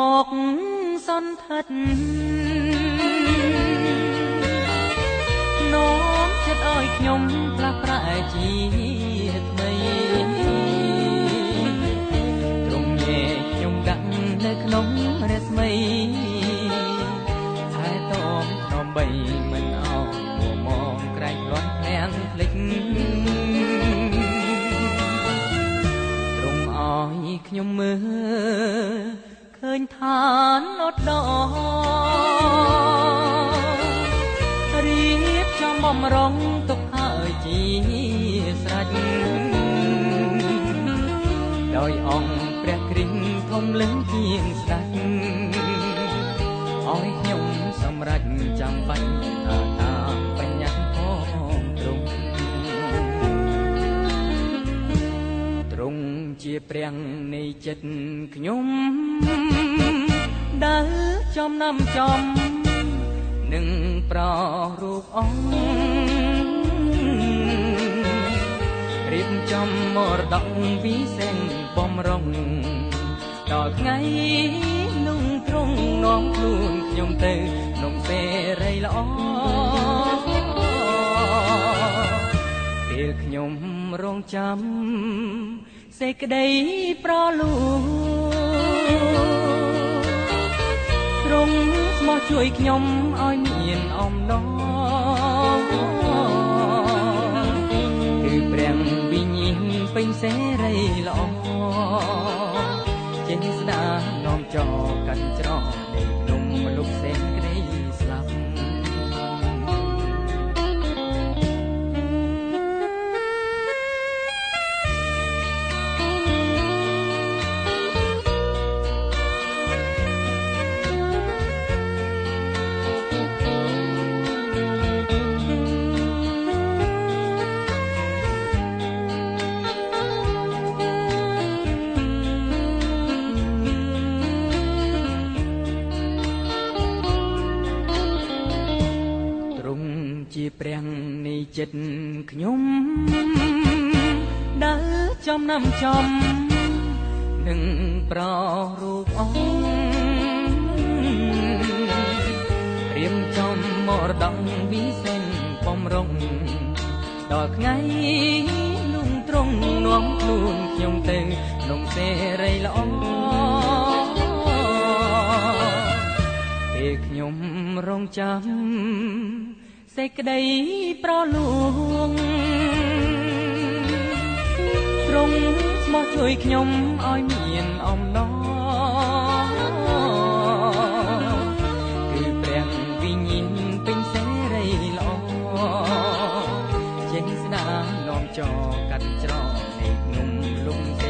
មកសន្ធិដ្ឋនោមចិត្តឲ្យខ្ញុំផ្លាស់ប្រែជាថ្មីត្រង់ញែខ្ញុំដាក់នៅក្នុងរស្មីហើយតមតំបីមិនអោនមកមកក្រែងលាន់ភ្លាំងភ្លេចត្រង់ឲ្យខ្ញុំមើល ឃើញឋានអត់ដរៀបចំបំរុងទុកហើយជាស្រេចដោយអង្គព្រះគ្រីស្ទធំលឹងជាងស្ដេចឲ្យខ្ញុំសម្រេចចាំបាច់ ជាព្រះនៃចិត្តខ្ញុំដើរចំណាំចំនឹងប្ររូបអង្គរៀបចំមរតកវិសេងបំរុងដល់ថ្ងៃនោះទ្រង់នាំខ្លួនខ្ញុំទៅក្នុងសេរីល្អ ខ្ញុំរងចាំសេចក្តីប្រលូទ្រង់ស្មោះជួយខ្ញុំឲ្យមានអំណរគឺព្រះវិញ្ញាណពេញសេរីល្អចេញស្ដានាំចកាត់ច្រកនៃភ្នំលុបសេចក្តី ជាព្រះនៃចិត្តខ្ញុំដើរចំណាំចំនឹងប្ររូបអង្គរៀបចំមរតកវិសេងបំរុងដល់ថ្ងៃនោះទ្រង់នាំខ្លួនខ្ញុំទៅក្នុងសេរីល្អពេលខ្ញុំរងចាំ សេចក្តីប្រលួងត្រង់មកជួយខ្ញុំឲ្យមានអំណរគឺព្រះវិញ្ញាណពេញសេរីល្អចេះស្ដារនាំចកាត់ច្រកឯក្នុងលំទេ